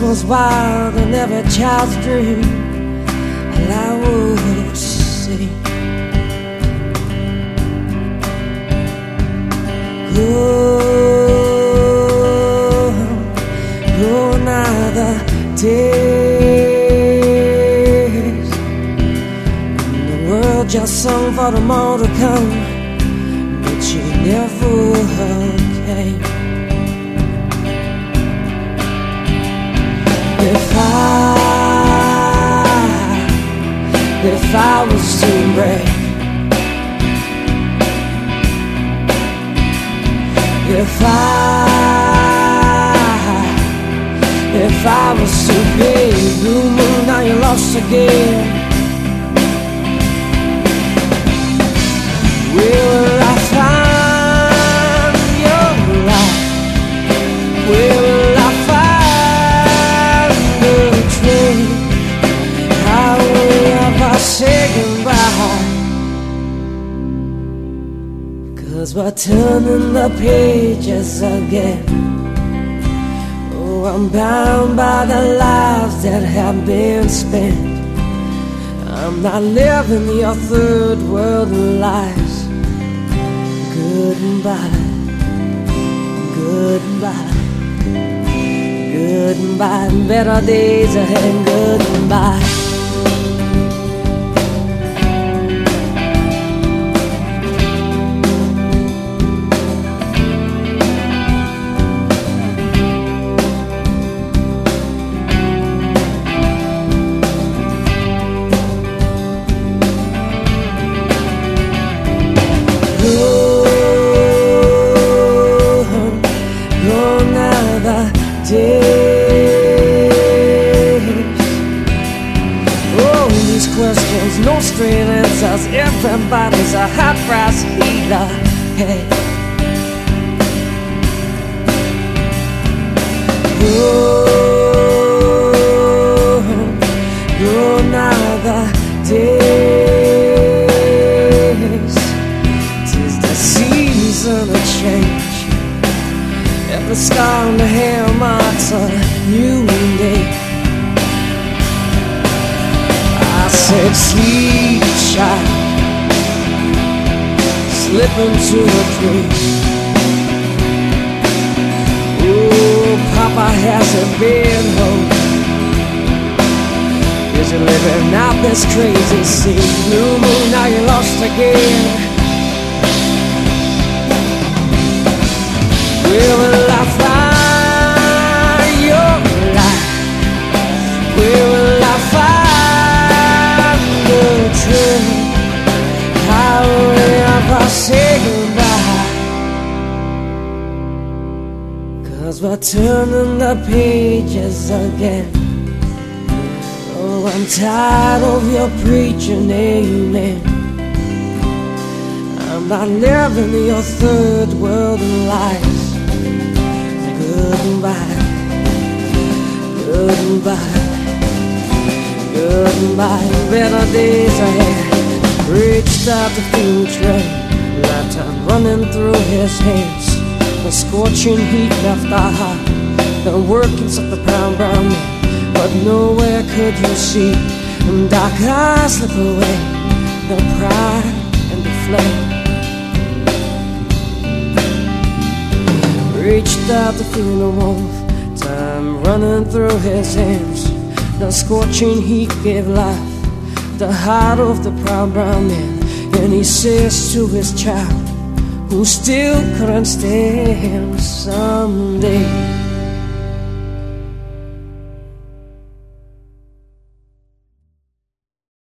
Was wild and every child's dream. And I would see. Go, go now the days. The world just sung for the more to come, if I was to break. If I, if I was to be blue moon, now you're lost again. Cause we're turning the pages again. Oh, I'm bound by the lives that have been spent. I'm not living your third world lies. Goodbye, goodbye, goodbye. Better days ahead. Goodbye. These questions, no straight answers. Everybody's a high price healer. Hey. Said, sleep, child, slip into a dream. Oh, Papa hasn't been home. Is you living out this crazy scene? Blue moon, now you're lost again. Will I I say goodbye? Cause we're turning the pages again. Oh, I'm tired of your preaching, amen. I'm not living your third world lies. Goodbye, goodbye, goodbye. Better days ahead. Reached out the train, lifetime running through his hands. The scorching heat left our heart. The workings of the brown, brown man. But nowhere could you see them dark eyes slip away. The pride and the flame. Reached out to feel the warmth, time running through his hands. The scorching heat gave life, the heart of the proud brown man. And he says to his child, who still couldn't stand someday.